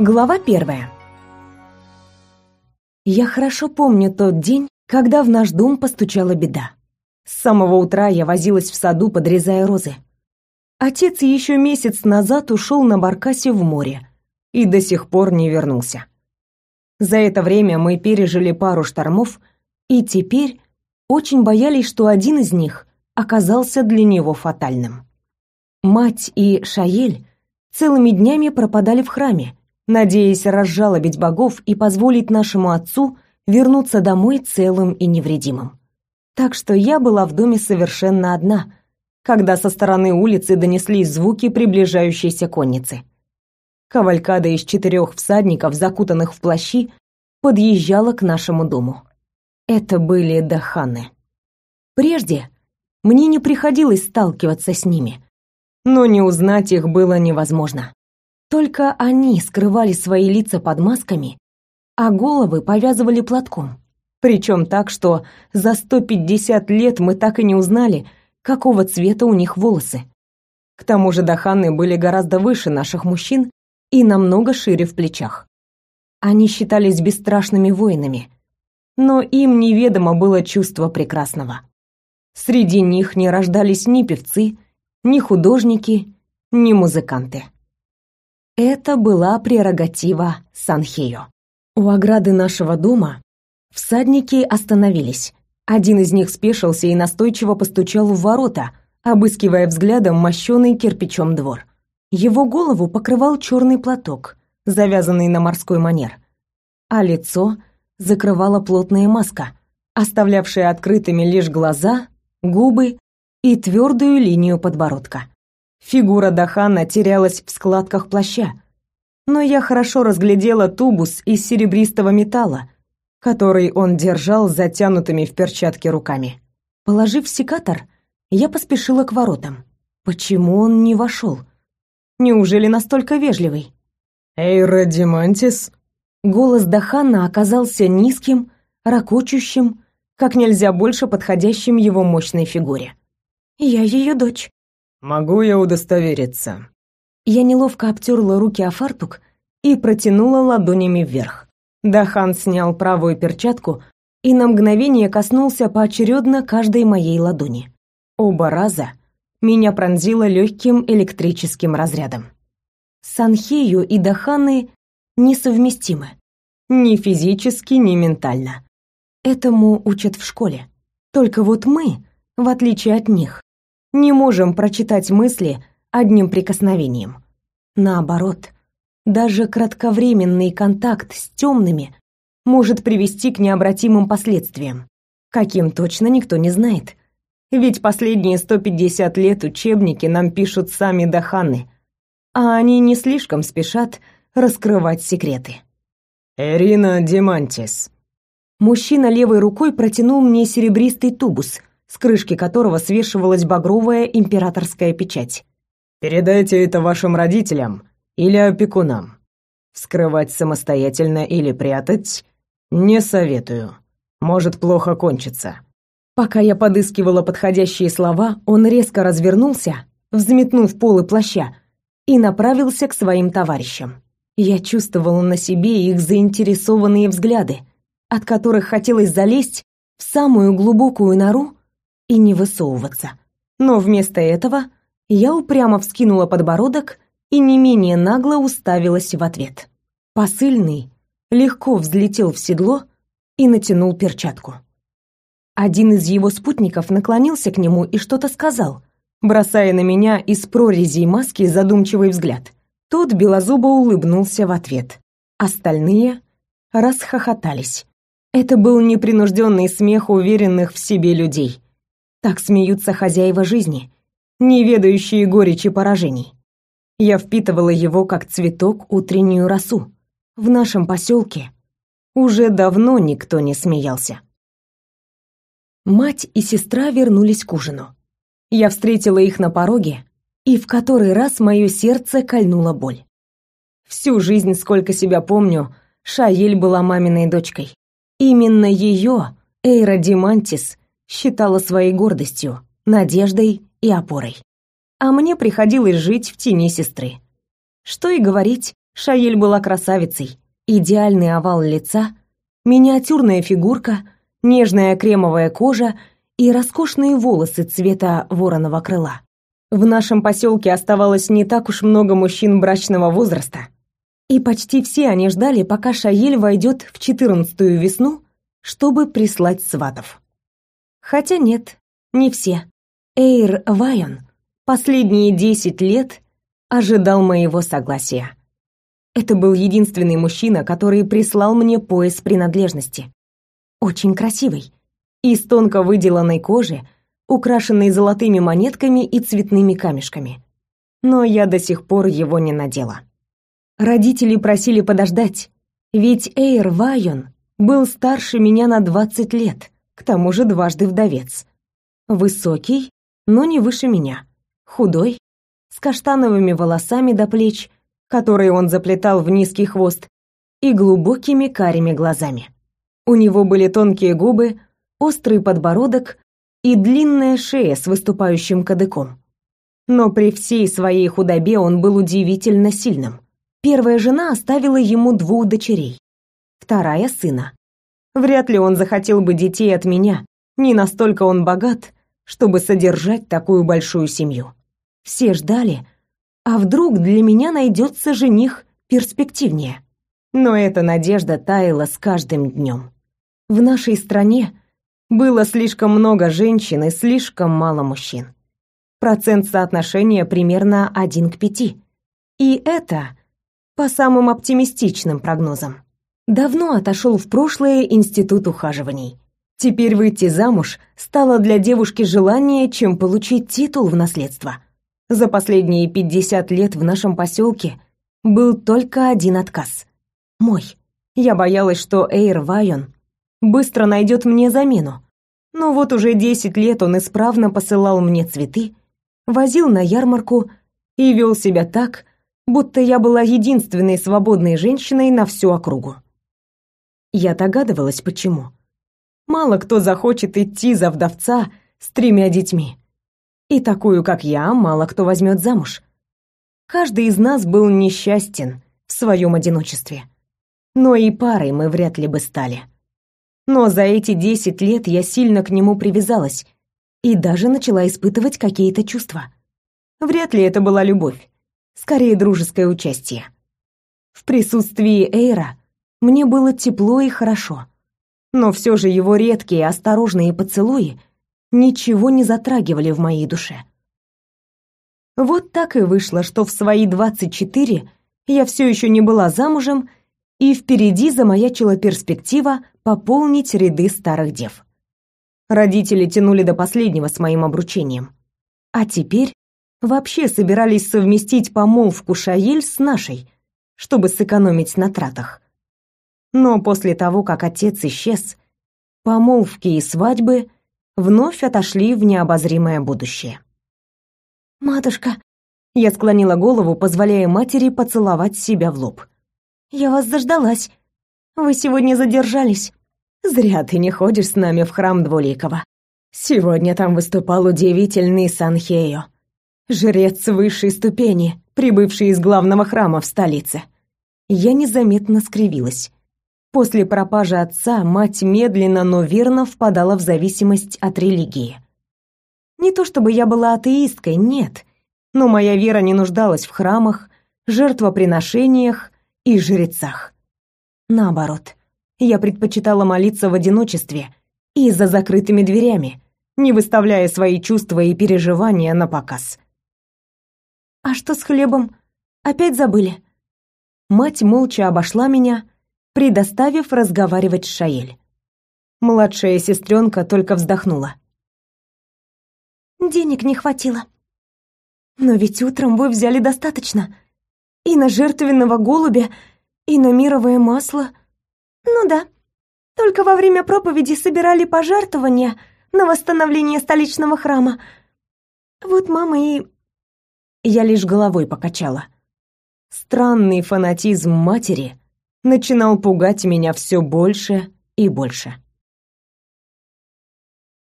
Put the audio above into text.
Глава первая. Я хорошо помню тот день, когда в наш дом постучала беда. С самого утра я возилась в саду, подрезая розы. Отец еще месяц назад ушел на баркасе в море и до сих пор не вернулся. За это время мы пережили пару штормов и теперь очень боялись, что один из них оказался для него фатальным. Мать и Шаель целыми днями пропадали в храме, надеясь разжалобить богов и позволить нашему отцу вернуться домой целым и невредимым. Так что я была в доме совершенно одна, когда со стороны улицы донеслись звуки приближающейся конницы. Кавалькада из четырех всадников, закутанных в плащи, подъезжала к нашему дому. Это были даханы. Прежде мне не приходилось сталкиваться с ними, но не узнать их было невозможно. Только они скрывали свои лица под масками, а головы повязывали платком. Причем так, что за 150 лет мы так и не узнали, какого цвета у них волосы. К тому же даханы были гораздо выше наших мужчин и намного шире в плечах. Они считались бесстрашными воинами, но им неведомо было чувство прекрасного. Среди них не рождались ни певцы, ни художники, ни музыканты. Это была прерогатива Санхео. У ограды нашего дома всадники остановились. Один из них спешился и настойчиво постучал в ворота, обыскивая взглядом мощеный кирпичом двор. Его голову покрывал черный платок, завязанный на морской манер, а лицо закрывала плотная маска, оставлявшая открытыми лишь глаза, губы и твердую линию подбородка. Фигура Дахана терялась в складках плаща, но я хорошо разглядела тубус из серебристого металла, который он держал затянутыми в перчатки руками. Положив секатор, я поспешила к воротам. Почему он не вошел? Неужели настолько вежливый? «Эй, Радимантис!» Голос Дахана оказался низким, ракочущим, как нельзя больше подходящим его мощной фигуре. «Я ее дочь», «Могу я удостовериться?» Я неловко обтерла руки о фартук и протянула ладонями вверх. Дахан снял правую перчатку и на мгновение коснулся поочередно каждой моей ладони. Оба раза меня пронзило легким электрическим разрядом. Санхею и Даханы несовместимы. Ни физически, ни ментально. Этому учат в школе. Только вот мы, в отличие от них, не можем прочитать мысли одним прикосновением. Наоборот, даже кратковременный контакт с темными может привести к необратимым последствиям, каким точно никто не знает. Ведь последние 150 лет учебники нам пишут сами Даханы, а они не слишком спешат раскрывать секреты. «Эрина Демантис». Мужчина левой рукой протянул мне серебристый тубус, с крышки которого свешивалась багровая императорская печать. «Передайте это вашим родителям или опекунам. Вскрывать самостоятельно или прятать не советую. Может плохо кончиться». Пока я подыскивала подходящие слова, он резко развернулся, взметнув полы плаща, и направился к своим товарищам. Я чувствовала на себе их заинтересованные взгляды, от которых хотелось залезть в самую глубокую нору и не высовываться. Но вместо этого я упрямо вскинула подбородок и не менее нагло уставилась в ответ. Посыльный легко взлетел в седло и натянул перчатку. Один из его спутников наклонился к нему и что-то сказал, бросая на меня из прорезей маски задумчивый взгляд. Тот белозубо улыбнулся в ответ. Остальные расхохотались. Это был непринужденный смех уверенных в себе людей. Так смеются хозяева жизни, не ведающие горечи поражений. Я впитывала его как цветок утреннюю росу. В нашем поселке уже давно никто не смеялся. Мать и сестра вернулись к ужину. Я встретила их на пороге, и в который раз мое сердце кольнула боль. Всю жизнь, сколько себя помню, Шаель была маминой дочкой. Именно ее Эйра Димантис считала своей гордостью, надеждой и опорой. А мне приходилось жить в тени сестры. Что и говорить, Шаель была красавицей. Идеальный овал лица, миниатюрная фигурка, нежная кремовая кожа и роскошные волосы цвета вороного крыла. В нашем поселке оставалось не так уж много мужчин брачного возраста, и почти все они ждали, пока Шаель войдет в четырнадцатую весну, чтобы прислать сватов. Хотя нет, не все. Эйр Вайон последние десять лет ожидал моего согласия. Это был единственный мужчина, который прислал мне пояс принадлежности. Очень красивый, из тонко выделанной кожи, украшенный золотыми монетками и цветными камешками. Но я до сих пор его не надела. Родители просили подождать, ведь Эйр Вайон был старше меня на 20 лет, к тому же дважды вдовец. Высокий, но не выше меня. Худой, с каштановыми волосами до плеч, которые он заплетал в низкий хвост, и глубокими карими глазами. У него были тонкие губы, острый подбородок и длинная шея с выступающим кадыком. Но при всей своей худобе он был удивительно сильным. Первая жена оставила ему двух дочерей, вторая сына. Вряд ли он захотел бы детей от меня, не настолько он богат, чтобы содержать такую большую семью. Все ждали, а вдруг для меня найдется жених перспективнее. Но эта надежда таяла с каждым днем. В нашей стране было слишком много женщин и слишком мало мужчин. Процент соотношения примерно один к пяти. И это по самым оптимистичным прогнозам. Давно отошел в прошлое институт ухаживаний. Теперь выйти замуж стало для девушки желаннее, чем получить титул в наследство. За последние 50 лет в нашем поселке был только один отказ. Мой. Я боялась, что Эйр Вайон быстро найдет мне замену. Но вот уже десять лет он исправно посылал мне цветы, возил на ярмарку и вел себя так, будто я была единственной свободной женщиной на всю округу. Я догадывалась, почему. Мало кто захочет идти за вдовца с тремя детьми. И такую, как я, мало кто возьмет замуж. Каждый из нас был несчастен в своем одиночестве. Но и парой мы вряд ли бы стали. Но за эти десять лет я сильно к нему привязалась и даже начала испытывать какие-то чувства. Вряд ли это была любовь, скорее дружеское участие. В присутствии Эйра мне было тепло и хорошо, но все же его редкие осторожные поцелуи ничего не затрагивали в моей душе. Вот так и вышло, что в свои двадцать четыре я все еще не была замужем и впереди замаячила перспектива пополнить ряды старых дев. Родители тянули до последнего с моим обручением. А теперь вообще собирались совместить помолвку Шаель с нашей, чтобы сэкономить на тратах. Но после того, как отец исчез, помолвки и свадьбы вновь отошли в необозримое будущее. «Матушка», — я склонила голову, позволяя матери поцеловать себя в лоб. Я вас заждалась. Вы сегодня задержались. Зря ты не ходишь с нами в храм Двуликова. Сегодня там выступал удивительный Санхео, жрец высшей ступени, прибывший из главного храма в столице. Я незаметно скривилась. После пропажи отца мать медленно, но верно впадала в зависимость от религии. Не то чтобы я была атеисткой, нет, но моя вера не нуждалась в храмах, жертвоприношениях и жрецах. Наоборот, я предпочитала молиться в одиночестве и за закрытыми дверями, не выставляя свои чувства и переживания на показ. «А что с хлебом? Опять забыли?» Мать молча обошла меня, предоставив разговаривать с Шаэль. Младшая сестренка только вздохнула. «Денег не хватило. Но ведь утром вы взяли достаточно. И на жертвенного голубя, и на мировое масло. Ну да. Только во время проповеди собирали пожертвования на восстановление столичного храма. Вот мама и... Я лишь головой покачала. Странный фанатизм матери начинал пугать меня все больше и больше.